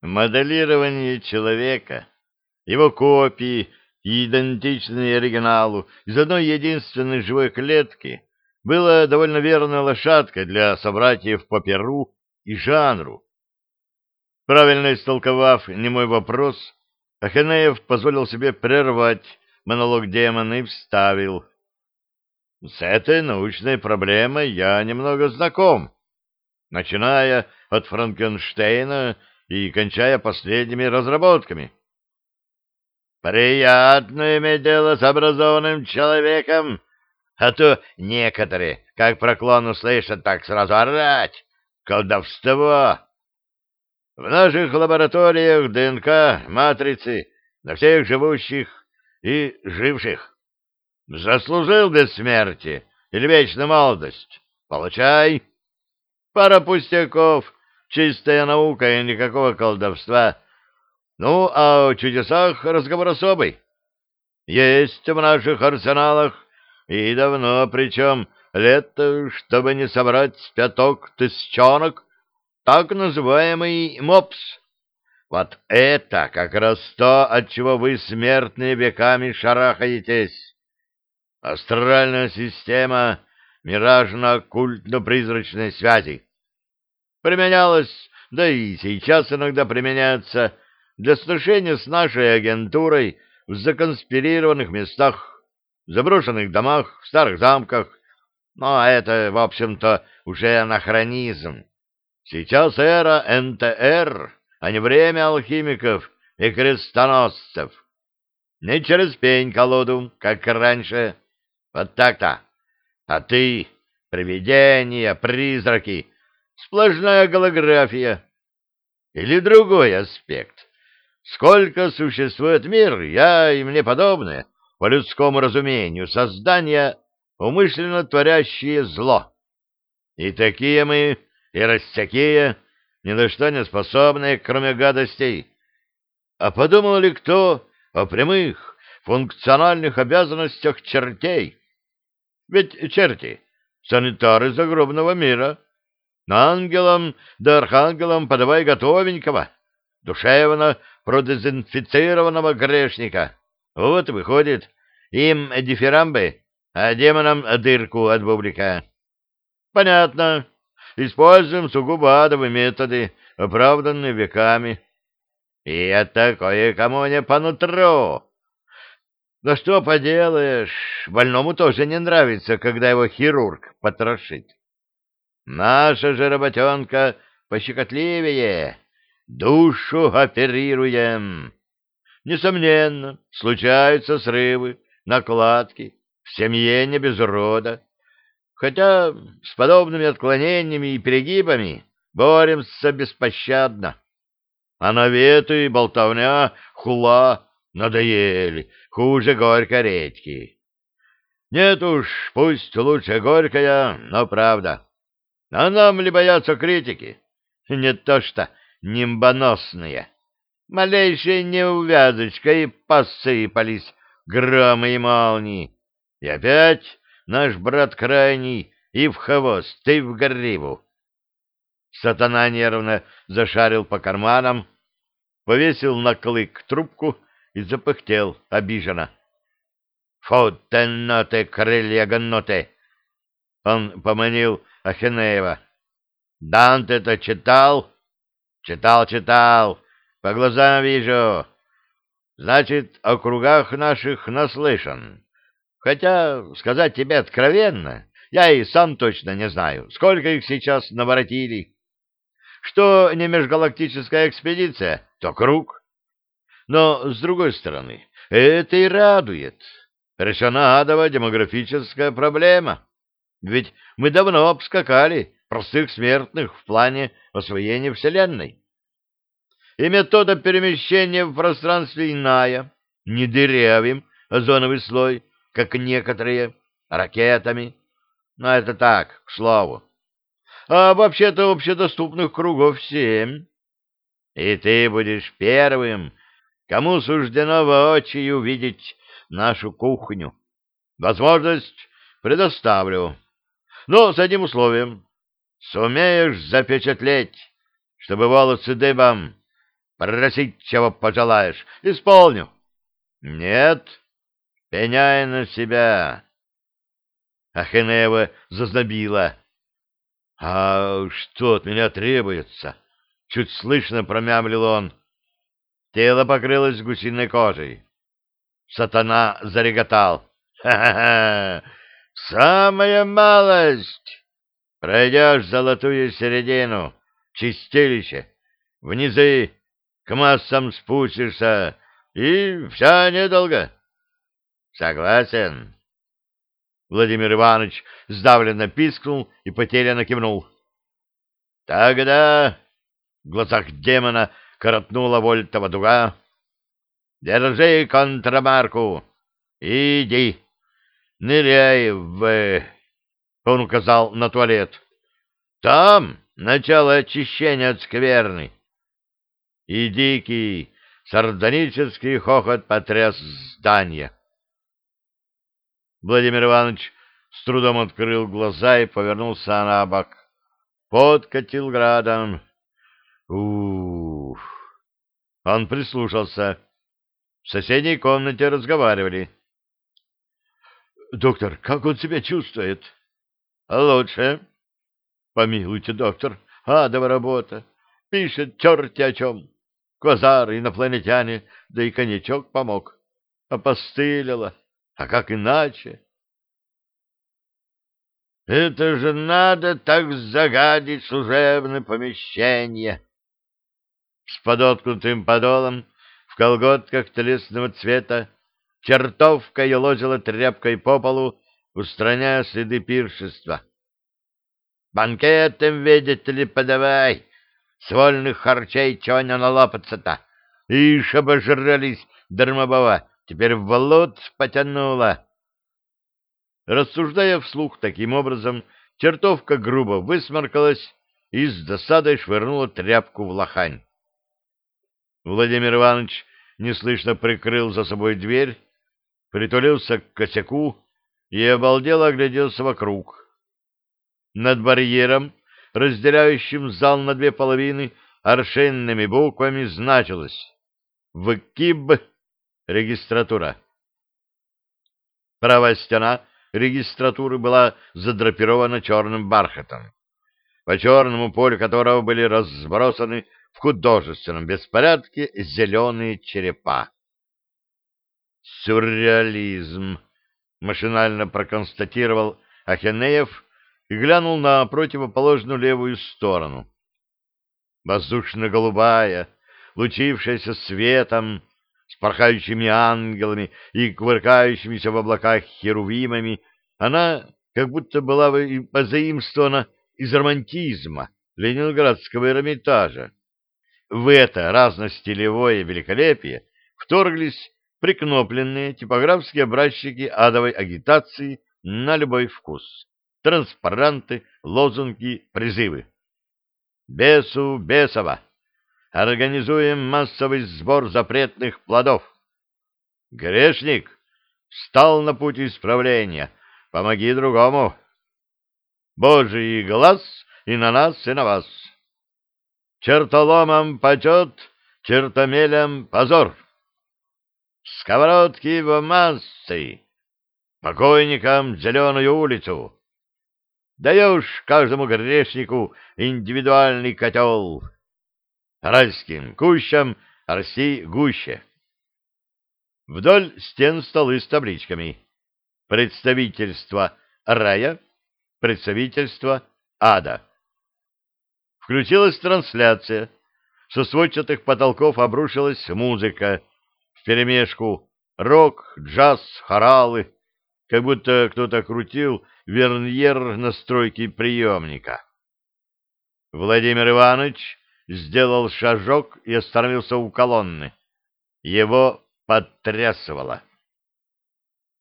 Моделирование человека, его копии идентичные оригиналу из одной единственной живой клетки было довольно верной лошадкой для собратьев по перу и жанру. Правильно истолковав немой вопрос, Ахенеев позволил себе прервать монолог демона и вставил. С этой научной проблемой я немного знаком, начиная от Франкенштейна и кончая последними разработками. Приятно иметь дело с образованным человеком, а то некоторые, как про клон услышат, так сразу орать. Колдовство! В наших лабораториях ДНК, матрицы, на всех живущих и живших. Заслужил бессмертие или вечную молодость? Получай. Пара пустяков, чистая наука и никакого колдовства. Ну, а о чудесах разговор особый. Есть в наших арсеналах, и давно причем, лет, чтобы не собрать с пяток тысячонок, так называемый МОПС. Вот это как раз то, от чего вы, смертные, веками шарахаетесь. Астральная система миражно-культно-призрачной связи. Применялась, да и сейчас иногда применяется, для сношения с нашей агентурой в законспирированных местах, в заброшенных домах, в старых замках. Но это, в общем-то, уже анахронизм. Сейчас эра НТР, а не время алхимиков и крестоносцев. Не через пень-колоду, как раньше. Вот так-то. А ты, привидения, призраки, сплошная голография. Или другой аспект. Сколько существует мир, я и мне подобное, по людскому разумению, создания, умышленно творящие зло. И такие мы, и растякие, ни на что не способные, кроме гадостей. А подумал ли кто о прямых, функциональных обязанностях чертей? Ведь черти — санитары загробного мира. Ангелам да архангелам подавай готовенького, душевно продезинфицированного грешника. Вот выходит, им дифирамбы, а демонам дырку от бублика. Понятно. Используем сугубо адовые методы, оправданные веками. И это кое-кому не по нутру. Да что поделаешь, больному тоже не нравится, когда его хирург потрошит. Наша же работенка пощекотливее. Душу оперируем. Несомненно, случаются срывы, накладки, в семье не без рода. Хотя с подобными отклонениями и перегибами боремся беспощадно. А наветы и болтовня хула надоели, хуже горькой редьки. Нет уж, пусть лучше горькая, но правда. А нам ли бояться критики? Не то что нимбоносные. Малейшая неувязочка и посыпались громы и молнии. И опять наш брат крайний и в хвост, и в гриву. Сатана нервно зашарил по карманам, повесил на клык трубку и запыхтел обиженно. «Фу ты, ноты, крылья гноты!» Он поманил Ахенеева. «Данте-то читал?» Читал, читал, по глазам вижу. Значит, о кругах наших наслышан. Хотя, сказать тебе откровенно, я и сам точно не знаю, сколько их сейчас наворотили. Что не межгалактическая экспедиция, то круг. Но, с другой стороны, это и радует. Решена адова демографическая проблема. Ведь мы давно обскакали простых смертных в плане освоения Вселенной. И метода перемещения в пространстве иная, не дырявым озоновый слой, как некоторые, ракетами. Но это так, к слову. А вообще-то общедоступных кругов семь. И ты будешь первым, кому суждено воочию увидеть нашу кухню. Возможность предоставлю. Но с одним условием. Сумеешь запечатлеть, чтобы волосы дыбом, Просить, чего пожелаешь. Исполню. Нет, пеняй на себя. Ахенеева зазнобила. — А что от меня требуется? — чуть слышно промямлил он. Тело покрылось гусиной кожей. Сатана зареготал. «Ха-ха-ха! Самая малость! Пройдешь золотую середину, чистилище, внизы к массам спустишься, и вся недолго. Согласен?» Владимир Иванович сдавленно пискнул и потерянно кивнул. «Тогда...» — в глазах демона коротнула вольтова дуга. «Держи контрамарку! Иди! Ныряй в...» Он указал на туалет. «Там начало очищения от скверны!» И дикий, сардонический хохот потряс здание. Владимир Иванович с трудом открыл глаза и повернулся на бок. Подкатил градом. Ух! Он прислушался. В соседней комнате разговаривали. «Доктор, как он себя чувствует?» «Лучше». «Помилуйте, доктор, адова работа. Пишет черти о чем. Квазар, инопланетяне, да и коньячок помог. Опостылило. А как иначе? Это же надо так загадить служебное помещение. С подоткнутым подолом, в колготках телесного цвета, чертовка елозила тряпкой по полу, устраняя следы пиршества. Банкетом, видите ли, подавай, с вольных харчей чего не налопаться-то? Ишь, обожрались дармобова, теперь в болот потянуло. Рассуждая вслух таким образом, чертовка грубо высморкалась и с досадой швырнула тряпку в лохань. Владимир Иванович неслышно прикрыл за собой дверь, притулился к косяку и обалдело огляделся вокруг. Над барьером, разделяющим зал на две половины, аршинными буквами значилось «ВКИБ регистратура». Правая стена регистратуры была задрапирована черным бархатом, по черному полю которого были разбросаны в художественном беспорядке зеленые черепа. «Сюрреализм!» — машинально проконстатировал Ахенеев и глянул на противоположную левую сторону. Воздушно-голубая, лучившаяся светом, с порхающими ангелами и кувыркающимися в облаках херувимами, она как будто была позаимствована из романтизма ленинградского Эрмитажа. В это разностилевое великолепие вторглись прикнопленные типографские образчики адовой агитации на любой вкус, транспаранты, лозунги, призывы. «Бесу Бесова! Организуем массовый сбор запретных плодов!» «Грешник! Встал на путь исправления! Помоги другому!» «Божий глаз и на нас, и на вас!» Чертоломам почет, чертомелям позор. Сковородки в массы, покойникам зеленую улицу. Даешь каждому грешнику индивидуальный котел. Райским кущам Арси гуще. Вдоль стен столы с табличками. Представительство рая, представительство ада. Включилась трансляция. Со сводчатых потолков обрушилась музыка. Вперемешку рок, джаз, хоралы. Как будто кто-то крутил верньер настройки приемника. Владимир Иванович сделал шажок и остановился у колонны. Его подтрясывало.